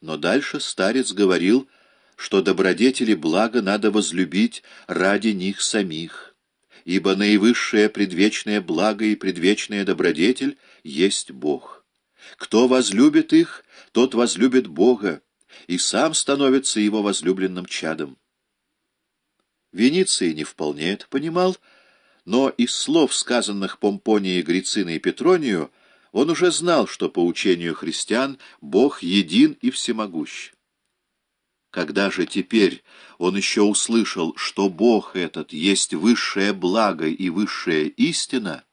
Но дальше старец говорил, что добродетели блага надо возлюбить ради них самих, ибо наивысшее предвечное благо и предвечная добродетель есть Бог. Кто возлюбит их, тот возлюбит Бога, и сам становится его возлюбленным чадом. Вениций не вполне это понимал, но из слов, сказанных Помпонией, Грициной и Петронию, он уже знал, что по учению христиан Бог един и всемогущ. Когда же теперь он еще услышал, что Бог этот есть высшее благо и высшая истина,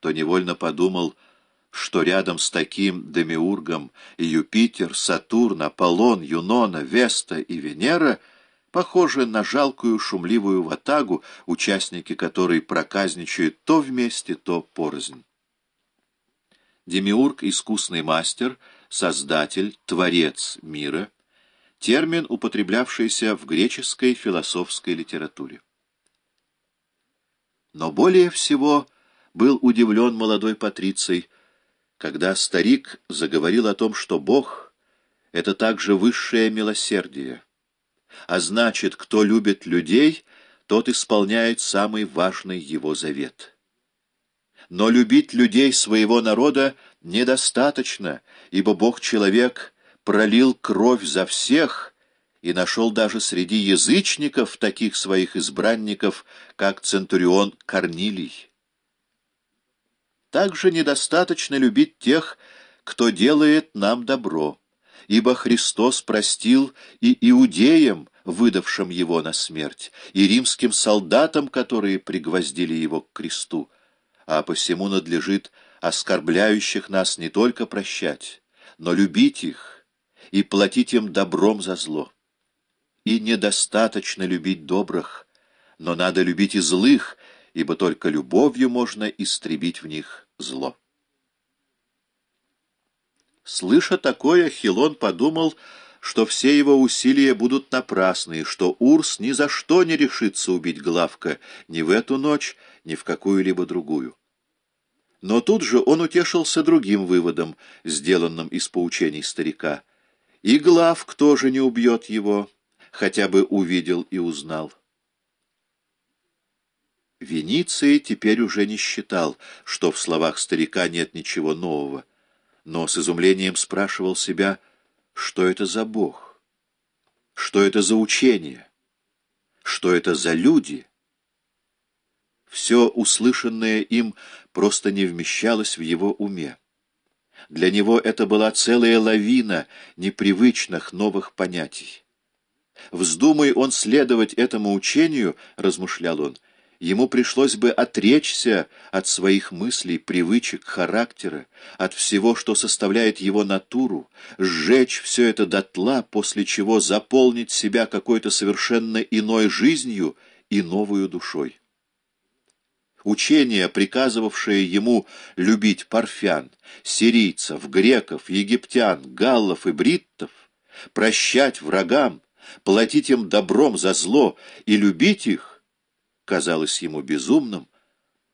то невольно подумал, что рядом с таким Демиургом Юпитер, Сатурн, Аполлон, Юнона, Веста и Венера похожи на жалкую шумливую ватагу, участники которой проказничают то вместе, то порознь. Демиург — искусный мастер, создатель, творец мира, термин, употреблявшийся в греческой философской литературе. Но более всего был удивлен молодой Патриций, когда старик заговорил о том, что Бог — это также высшее милосердие, а значит, кто любит людей, тот исполняет самый важный его завет. Но любить людей своего народа недостаточно, ибо Бог-человек пролил кровь за всех и нашел даже среди язычников таких своих избранников, как Центурион Корнилий. Также недостаточно любить тех, кто делает нам добро, ибо Христос простил и иудеям, выдавшим его на смерть, и римским солдатам, которые пригвоздили его к кресту, а посему надлежит оскорбляющих нас не только прощать, но любить их и платить им добром за зло. И недостаточно любить добрых, но надо любить и злых, ибо только любовью можно истребить в них зло. Слыша такое, Хилон подумал, что все его усилия будут напрасны, и что Урс ни за что не решится убить Главка ни в эту ночь, ни в какую-либо другую. Но тут же он утешился другим выводом, сделанным из поучений старика. И Главк тоже не убьет его, хотя бы увидел и узнал. Вениций теперь уже не считал, что в словах старика нет ничего нового, но с изумлением спрашивал себя, что это за Бог, что это за учение, что это за люди. Все услышанное им просто не вмещалось в его уме. Для него это была целая лавина непривычных новых понятий. Вздумай он следовать этому учению, размышлял он, — ему пришлось бы отречься от своих мыслей, привычек, характера, от всего, что составляет его натуру, сжечь все это дотла, после чего заполнить себя какой-то совершенно иной жизнью и новую душой. Учение, приказывавшее ему любить парфян, сирийцев, греков, египтян, галлов и бриттов, прощать врагам, платить им добром за зло и любить их, казалось ему безумным,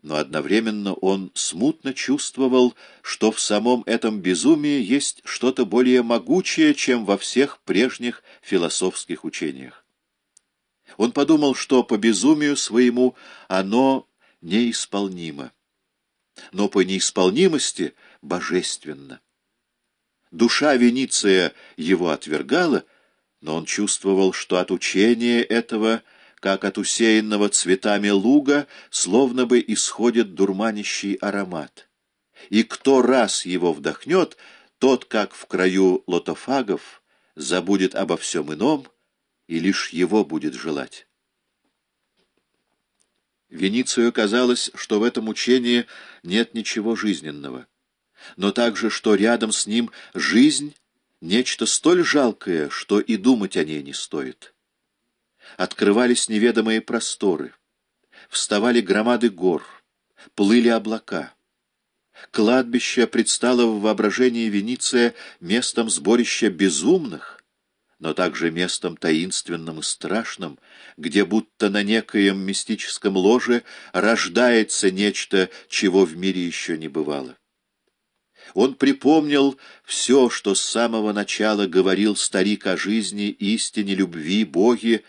но одновременно он смутно чувствовал, что в самом этом безумии есть что-то более могучее, чем во всех прежних философских учениях. Он подумал, что по безумию своему оно неисполнимо, но по неисполнимости божественно. Душа Вениция его отвергала, но он чувствовал, что от учения этого – как от усеянного цветами луга, словно бы исходит дурманящий аромат. И кто раз его вдохнет, тот, как в краю лотофагов, забудет обо всем ином и лишь его будет желать. Веницию казалось, что в этом учении нет ничего жизненного, но также, что рядом с ним жизнь — нечто столь жалкое, что и думать о ней не стоит открывались неведомые просторы, вставали громады гор, плыли облака. Кладбище предстало в воображении Вениция местом сборища безумных, но также местом таинственным и страшным, где будто на некоем мистическом ложе рождается нечто, чего в мире еще не бывало. Он припомнил все, что с самого начала говорил старик о жизни, истине, любви, Боге,